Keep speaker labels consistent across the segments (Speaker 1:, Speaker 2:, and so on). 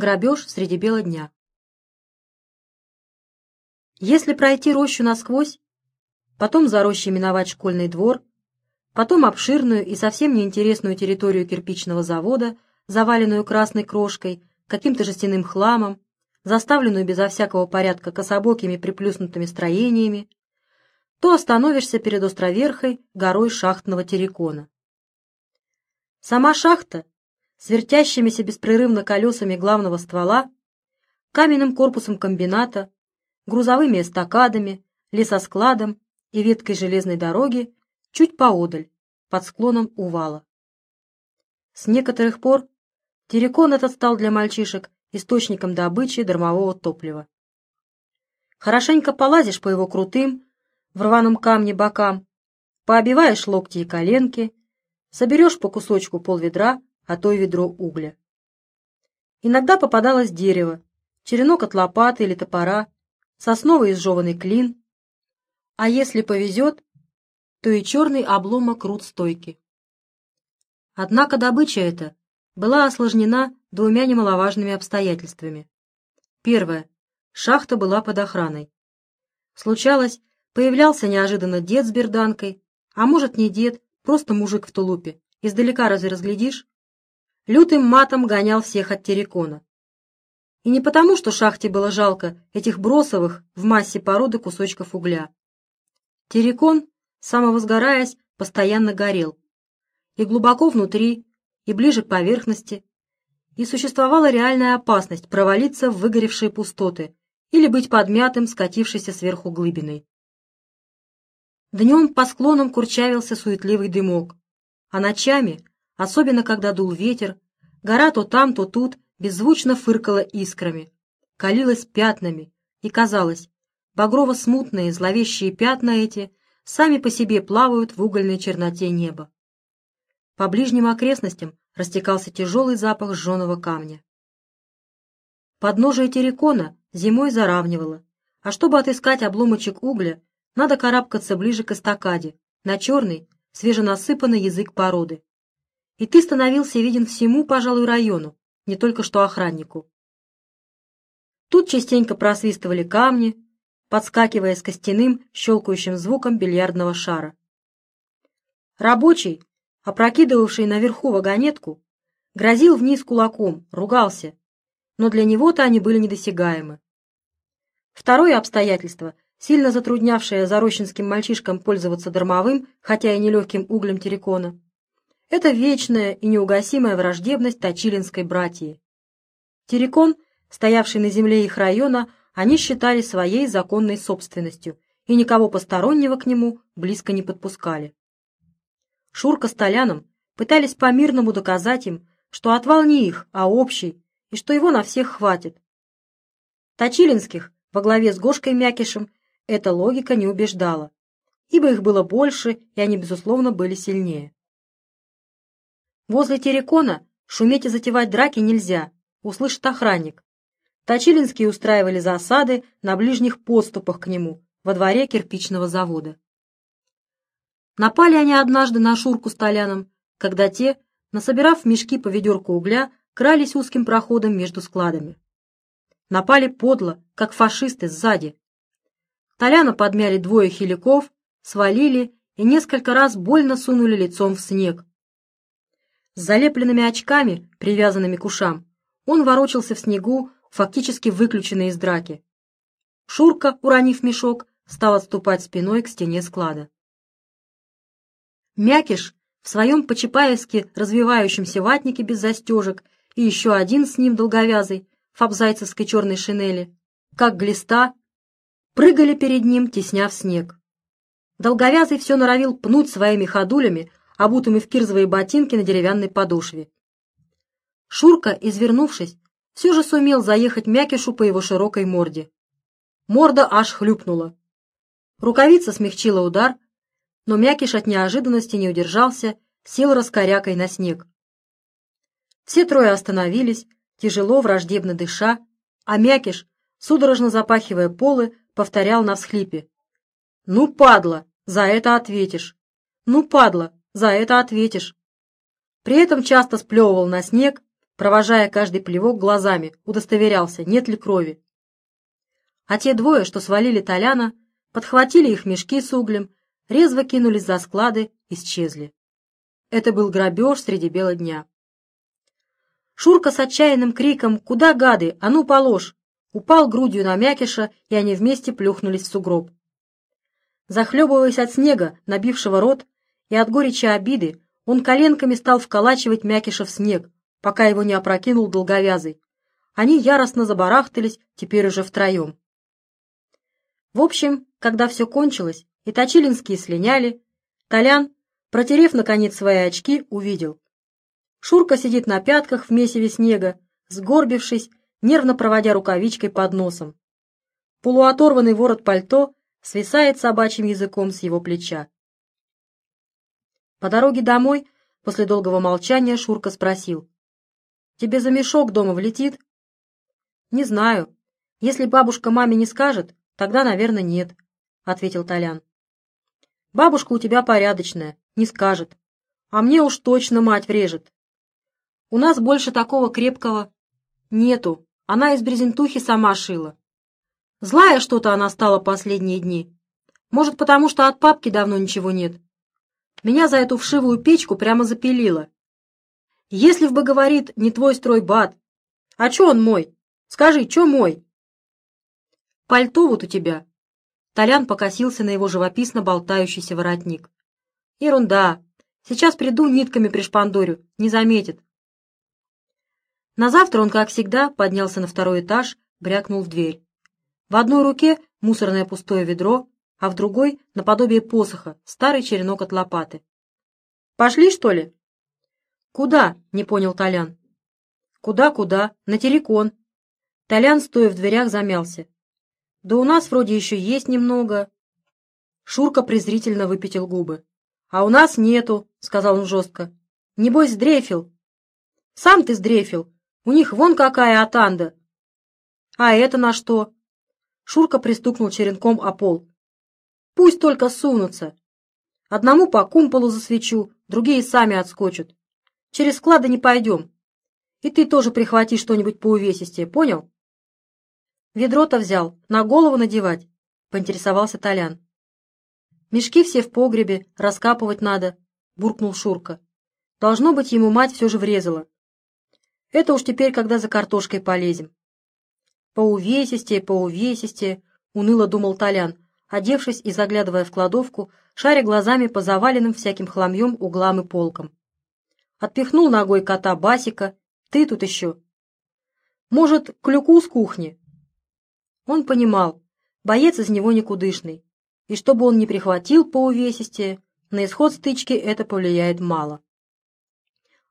Speaker 1: Грабеж среди бела дня. Если пройти рощу насквозь, потом за рощей миновать школьный двор, потом обширную и совсем неинтересную территорию кирпичного завода, заваленную красной крошкой, каким-то жестяным хламом, заставленную безо всякого порядка кособокими приплюснутыми строениями, то остановишься перед островерхой горой шахтного террикона. Сама шахта, с вертящимися беспрерывно колесами главного ствола, каменным корпусом комбината, грузовыми эстакадами, лесоскладом и веткой железной дороги чуть поодаль, под склоном увала. С некоторых пор террикон этот стал для мальчишек источником добычи дармового топлива. Хорошенько полазишь по его крутым, в рваном камне бокам, пообиваешь локти и коленки, соберешь по кусочку полведра, а то и ведро угля. Иногда попадалось дерево, черенок от лопаты или топора, сосновый изжеванный клин, а если повезет, то и черный обломок рут стойки. Однако добыча эта была осложнена двумя немаловажными обстоятельствами. Первое. Шахта была под охраной. Случалось, появлялся неожиданно дед с берданкой, а может не дед, просто мужик в тулупе. Издалека разве разглядишь? Лютым матом гонял всех от террикона. И не потому, что шахте было жалко этих бросовых в массе породы кусочков угля. Террикон, самовозгораясь, постоянно горел. И глубоко внутри, и ближе к поверхности, и существовала реальная опасность провалиться в выгоревшие пустоты или быть подмятым, скатившейся сверху глыбиной. Днем по склонам курчавился суетливый дымок, а ночами, особенно когда дул ветер, гора то там, то тут беззвучно фыркала искрами, калилась пятнами, и казалось, багрово-смутные зловещие пятна эти сами по себе плавают в угольной черноте неба. По ближним окрестностям растекался тяжелый запах сжженного камня. Подножие террикона зимой заравнивало, а чтобы отыскать обломочек угля, надо карабкаться ближе к эстакаде, на черный, свеженасыпанный язык породы. И ты становился виден всему, пожалуй, району, не только что охраннику. Тут частенько просвистывали камни, подскакивая с костяным, щелкающим звуком бильярдного шара. Рабочий, опрокидывавший наверху вагонетку, грозил вниз кулаком, ругался, но для него-то они были недосягаемы. Второе обстоятельство сильно затруднявшая зарощинским мальчишкам пользоваться дармовым, хотя и нелегким углем террикона. Это вечная и неугасимая враждебность Точилинской братьи. Террикон, стоявший на земле их района, они считали своей законной собственностью и никого постороннего к нему близко не подпускали. Шурка с Толяном пытались по-мирному доказать им, что отвал не их, а общий, и что его на всех хватит. Точилинских во главе с Гошкой Мякишем эта логика не убеждала, ибо их было больше, и они, безусловно, были сильнее. Возле Терекона шуметь и затевать драки нельзя, услышит охранник. Точилинские устраивали засады на ближних подступах к нему, во дворе кирпичного завода. Напали они однажды на Шурку с Толяном, когда те, насобирав в мешки по ведерку угля, крались узким проходом между складами. Напали подло, как фашисты сзади, Толяна подмяли двое хиликов, свалили и несколько раз больно сунули лицом в снег. С залепленными очками, привязанными к ушам, он ворочался в снегу, фактически выключенный из драки. Шурка, уронив мешок, стал отступать спиной к стене склада. Мякиш в своем по-чапаевски развивающемся ватнике без застежек и еще один с ним долговязый, фабзайцевской черной шинели, как глиста, прыгали перед ним, тесняв снег. Долговязый все норовил пнуть своими ходулями, обутыми в кирзовые ботинки на деревянной подошве. Шурка, извернувшись, все же сумел заехать Мякишу по его широкой морде. Морда аж хлюпнула. Рукавица смягчила удар, но Мякиш от неожиданности не удержался, сел раскорякой на снег. Все трое остановились, тяжело, враждебно дыша, а Мякиш, судорожно запахивая полы, повторял на всхлипе. «Ну, падла, за это ответишь! Ну, падла, за это ответишь!» При этом часто сплевывал на снег, провожая каждый плевок глазами, удостоверялся, нет ли крови. А те двое, что свалили Толяна, подхватили их мешки с углем, резво кинулись за склады, исчезли. Это был грабеж среди бела дня. Шурка с отчаянным криком «Куда, гады? А ну, положь!» упал грудью на мякиша, и они вместе плюхнулись в сугроб. Захлебываясь от снега, набившего рот, и от горечи обиды, он коленками стал вколачивать мякиша в снег, пока его не опрокинул долговязый. Они яростно забарахтались, теперь уже втроем. В общем, когда все кончилось, и Точилинские слиняли, Толян, протерев, наконец, свои очки, увидел. Шурка сидит на пятках в месиве снега, сгорбившись, нервно проводя рукавичкой под носом. Полуоторванный ворот пальто свисает собачьим языком с его плеча. По дороге домой, после долгого молчания, Шурка спросил. «Тебе за мешок дома влетит?» «Не знаю. Если бабушка маме не скажет, тогда, наверное, нет», — ответил Толян. «Бабушка у тебя порядочная, не скажет. А мне уж точно мать врежет. У нас больше такого крепкого нету. Она из брезентухи сама шила. Злая что-то она стала последние дни. Может, потому что от папки давно ничего нет. Меня за эту вшивую печку прямо запилила. Если б, говорит, не твой строй бат. А чё он мой? Скажи, чё мой? Пальто вот у тебя. Толян покосился на его живописно болтающийся воротник. Ерунда. Сейчас приду, нитками пришпандорю. Не заметит. На завтра он, как всегда, поднялся на второй этаж, брякнул в дверь. В одной руке мусорное пустое ведро, а в другой, наподобие посоха, старый черенок от лопаты. «Пошли, что ли?» «Куда?» — не понял Толян. «Куда-куда? На террикон». Толян, стоя в дверях, замялся. «Да у нас вроде еще есть немного». Шурка презрительно выпятил губы. «А у нас нету», — сказал он жестко. «Небось, сдрефил». «Сам ты сдрефил. У них вон какая атанда». «А это на что?» Шурка пристукнул черенком о пол. «Пусть только сунутся. Одному по кумполу засвечу, другие сами отскочат. Через склады не пойдем. И ты тоже прихвати что-нибудь по увесистее, понял?» «Ведро-то взял, на голову надевать», — поинтересовался Толян. «Мешки все в погребе, раскапывать надо», — буркнул Шурка. «Должно быть, ему мать все же врезала. Это уж теперь, когда за картошкой полезем». «По увесистее, по увесистее», — уныло думал Толян, одевшись и заглядывая в кладовку, шаря глазами по заваленным всяким хламьем углам и полкам. Отпихнул ногой кота Басика. «Ты тут еще?» «Может, клюку с кухни?» Он понимал, боец из него никудышный, и чтобы он не прихватил по увесисти, на исход стычки это повлияет мало.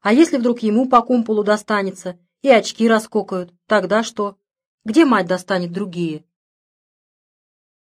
Speaker 1: А если вдруг ему по кумполу достанется и очки раскокают, тогда что? Где мать достанет другие?